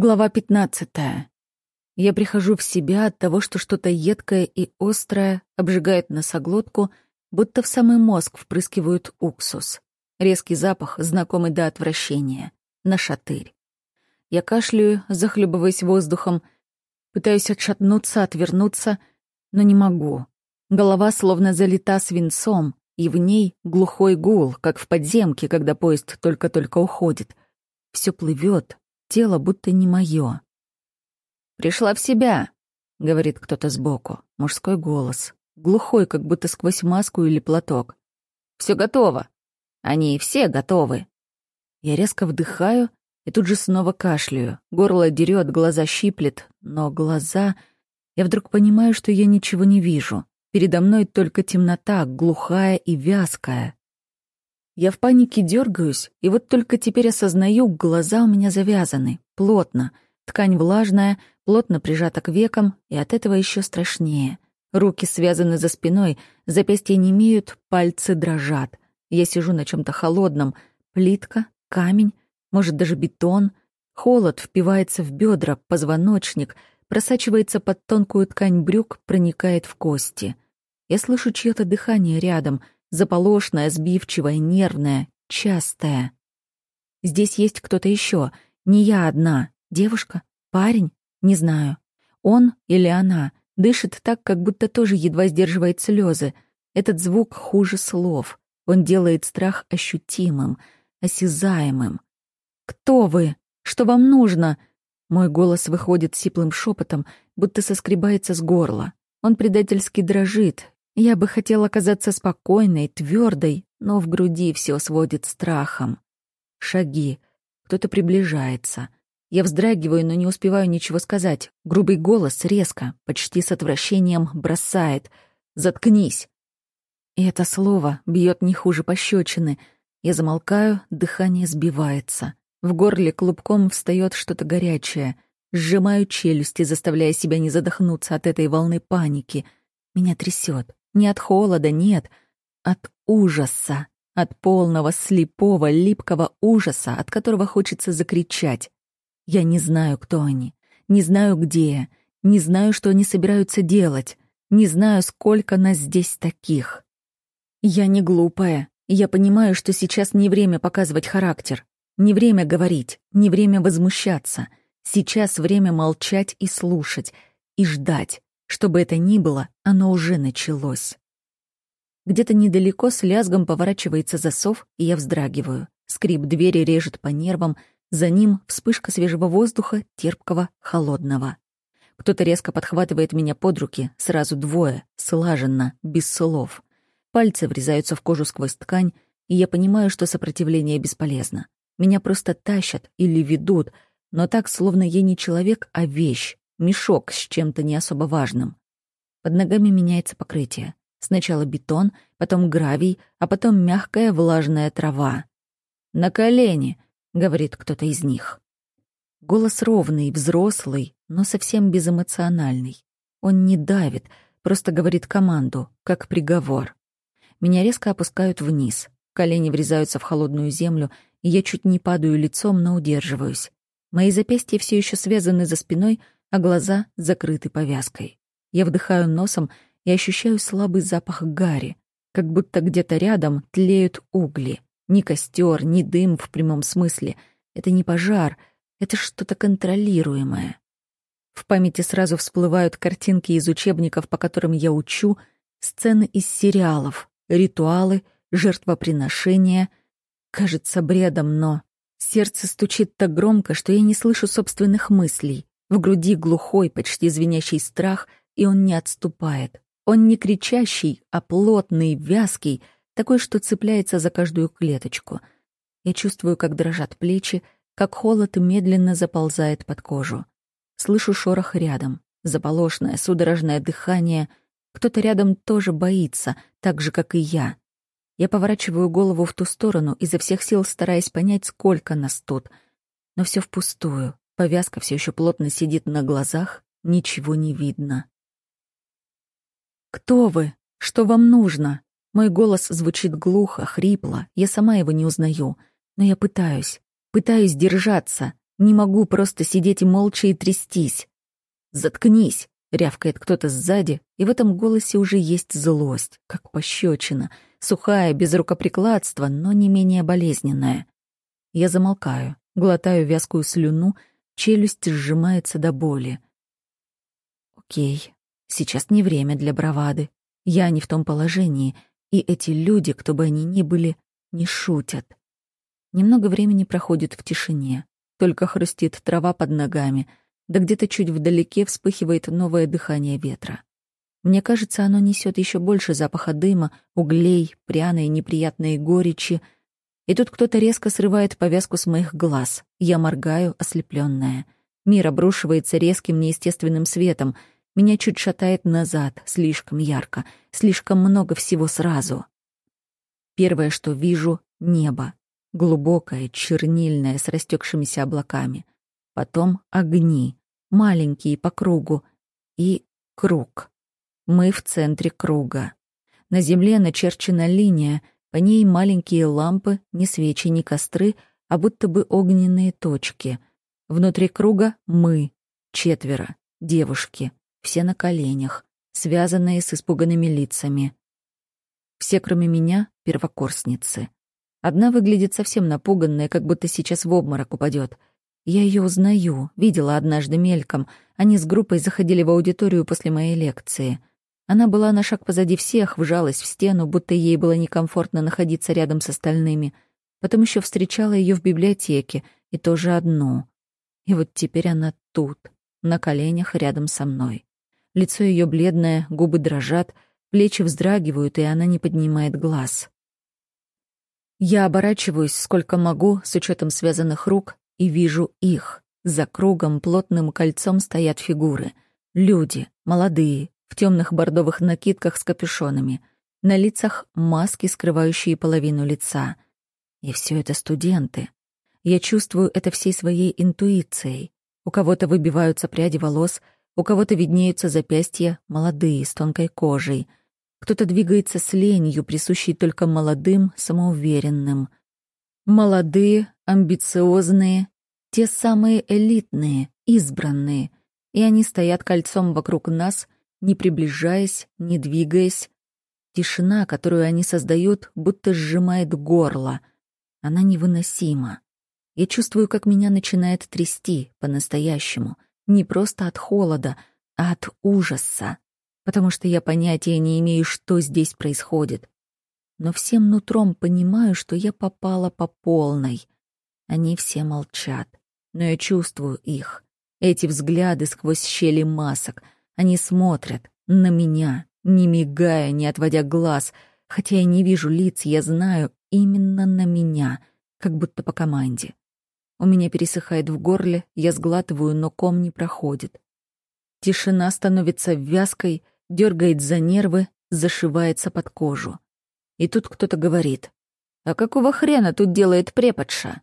Глава 15. Я прихожу в себя от того, что что-то едкое и острое обжигает носоглотку, будто в самый мозг впрыскивают уксус. Резкий запах, знакомый до отвращения. Нашатырь. Я кашляю, захлебываясь воздухом, пытаюсь отшатнуться, отвернуться, но не могу. Голова словно залита свинцом, и в ней глухой гул, как в подземке, когда поезд только-только уходит. Все плывет, Тело будто не мое. «Пришла в себя», — говорит кто-то сбоку. Мужской голос. Глухой, как будто сквозь маску или платок. Все готово. Они все готовы». Я резко вдыхаю и тут же снова кашляю. Горло дерет, глаза щиплет. Но глаза... Я вдруг понимаю, что я ничего не вижу. Передо мной только темнота, глухая и вязкая. Я в панике дергаюсь, и вот только теперь осознаю, глаза у меня завязаны, плотно. Ткань влажная, плотно прижата к векам, и от этого еще страшнее. Руки связаны за спиной, запястья не имеют, пальцы дрожат. Я сижу на чем то холодном. Плитка, камень, может, даже бетон. Холод впивается в бедра, позвоночник, просачивается под тонкую ткань брюк, проникает в кости. Я слышу чье-то дыхание рядом — заполошная, сбивчивая, нервная, частая. Здесь есть кто-то еще, не я одна. Девушка? Парень? Не знаю. Он или она дышит так, как будто тоже едва сдерживает слезы. Этот звук хуже слов. Он делает страх ощутимым, осязаемым. «Кто вы? Что вам нужно?» Мой голос выходит сиплым шепотом, будто соскребается с горла. Он предательски дрожит, я бы хотела казаться спокойной, твердой, но в груди все сводит страхом. Шаги. Кто-то приближается. Я вздрагиваю, но не успеваю ничего сказать. Грубый голос резко, почти с отвращением, бросает. «Заткнись!» И это слово бьет не хуже пощечины. Я замолкаю, дыхание сбивается. В горле клубком встает что-то горячее. Сжимаю челюсти, заставляя себя не задохнуться от этой волны паники. Меня трясет. Не от холода, нет, от ужаса, от полного, слепого, липкого ужаса, от которого хочется закричать. Я не знаю, кто они, не знаю, где, не знаю, что они собираются делать, не знаю, сколько нас здесь таких. Я не глупая, я понимаю, что сейчас не время показывать характер, не время говорить, не время возмущаться. Сейчас время молчать и слушать, и ждать, что бы это ни было, оно уже началось. Где-то недалеко с лязгом поворачивается засов, и я вздрагиваю. Скрип двери режет по нервам, за ним вспышка свежего воздуха, терпкого, холодного. Кто-то резко подхватывает меня под руки, сразу двое, слаженно, без слов. Пальцы врезаются в кожу сквозь ткань, и я понимаю, что сопротивление бесполезно. Меня просто тащат или ведут, но так, словно я не человек, а вещь, мешок с чем-то не особо важным. Под ногами меняется покрытие. Сначала бетон, потом гравий, а потом мягкая влажная трава. «На колени», — говорит кто-то из них. Голос ровный, взрослый, но совсем безэмоциональный. Он не давит, просто говорит команду, как приговор. Меня резко опускают вниз. Колени врезаются в холодную землю, и я чуть не падаю лицом, но удерживаюсь. Мои запястья все еще связаны за спиной, а глаза закрыты повязкой. Я вдыхаю носом и ощущаю слабый запах гари, как будто где-то рядом тлеют угли. Ни костер, ни дым в прямом смысле. Это не пожар, это что-то контролируемое. В памяти сразу всплывают картинки из учебников, по которым я учу, сцены из сериалов, ритуалы, жертвоприношения. Кажется бредом, но сердце стучит так громко, что я не слышу собственных мыслей. В груди глухой, почти звенящий страх, и он не отступает. Он не кричащий, а плотный, вязкий, такой, что цепляется за каждую клеточку. Я чувствую, как дрожат плечи, как холод медленно заползает под кожу. Слышу шорох рядом, заполошное, судорожное дыхание. Кто-то рядом тоже боится, так же, как и я. Я поворачиваю голову в ту сторону, изо всех сил стараясь понять, сколько нас тут. Но все впустую. Повязка все еще плотно сидит на глазах, ничего не видно. «Кто вы? Что вам нужно?» Мой голос звучит глухо, хрипло, я сама его не узнаю. Но я пытаюсь, пытаюсь держаться. Не могу просто сидеть молча и трястись. «Заткнись!» — рявкает кто-то сзади, и в этом голосе уже есть злость, как пощечина, сухая, без рукоприкладства, но не менее болезненная. Я замолкаю, глотаю вязкую слюну, челюсть сжимается до боли. Окей, сейчас не время для бравады. Я не в том положении, и эти люди, кто бы они ни были, не шутят. Немного времени проходит в тишине. Только хрустит трава под ногами, да где-то чуть вдалеке вспыхивает новое дыхание ветра. Мне кажется, оно несет еще больше запаха дыма, углей, пряной неприятной горечи. И тут кто-то резко срывает повязку с моих глаз. Я моргаю, ослепленная. Мир обрушивается резким неестественным светом. Меня чуть шатает назад, слишком ярко, слишком много всего сразу. Первое, что вижу — небо глубокое, чернильное, с растекшимися облаками. Потом огни, маленькие по кругу, и круг. Мы в центре круга. На земле начерчена линия, по ней маленькие лампы, ни свечи, ни костры, а будто бы огненные точки. Внутри круга мы, четверо, девушки, все на коленях, связанные с испуганными лицами. Все, кроме меня, первокурсницы. Одна выглядит совсем напуганная, как будто сейчас в обморок упадет. Я ее узнаю, видела однажды мельком. Они с группой заходили в аудиторию после моей лекции. Она была на шаг позади всех, вжалась в стену, будто ей было некомфортно находиться рядом с остальными. Потом еще встречала ее в библиотеке, и тоже одну. И вот теперь она тут, на коленях рядом со мной. Лицо ее бледное, губы дрожат, плечи вздрагивают, и она не поднимает глаз. Я оборачиваюсь сколько могу, с учетом связанных рук, и вижу их. За кругом плотным кольцом стоят фигуры. Люди, молодые, в темных бордовых накидках с капюшонами. На лицах маски, скрывающие половину лица. И все это студенты. Я чувствую это всей своей интуицией. У кого-то выбиваются пряди волос, у кого-то виднеются запястья молодые, с тонкой кожей — кто-то двигается с ленью, присущей только молодым, самоуверенным. Молодые, амбициозные, те самые элитные, избранные. И они стоят кольцом вокруг нас, не приближаясь, не двигаясь. Тишина, которую они создают, будто сжимает горло. Она невыносима. Я чувствую, как меня начинает трясти по-настоящему. Не просто от холода, а от ужаса потому что я понятия не имею, что здесь происходит. Но всем нутром понимаю, что я попала по полной. Они все молчат, но я чувствую их. Эти взгляды сквозь щели масок. Они смотрят на меня, не мигая, не отводя глаз. Хотя я не вижу лиц, я знаю именно на меня, как будто по команде. У меня пересыхает в горле, я сглатываю, но ком не проходит. Тишина становится вязкой, дергает за нервы, зашивается под кожу. И тут кто-то говорит. «А какого хрена тут делает преподша?»